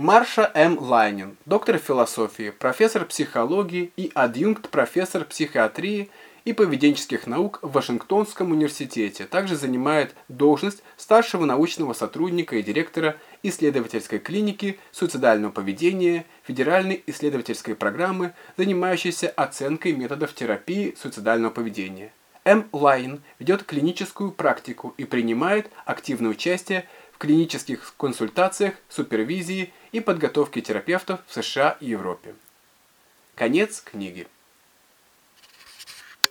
Марша М. Лайнен, доктор философии, профессор психологии и адъюнкт-профессор психиатрии и поведенческих наук в Вашингтонском университете. Также занимает должность старшего научного сотрудника и директора исследовательской клиники суицидального поведения Федеральной исследовательской программы, занимающейся оценкой методов терапии суицидального поведения. М. Лайнен ведет клиническую практику и принимает активное участие в клинических консультациях, супервизии и подготовке терапевтов в США и Европе. Конец книги.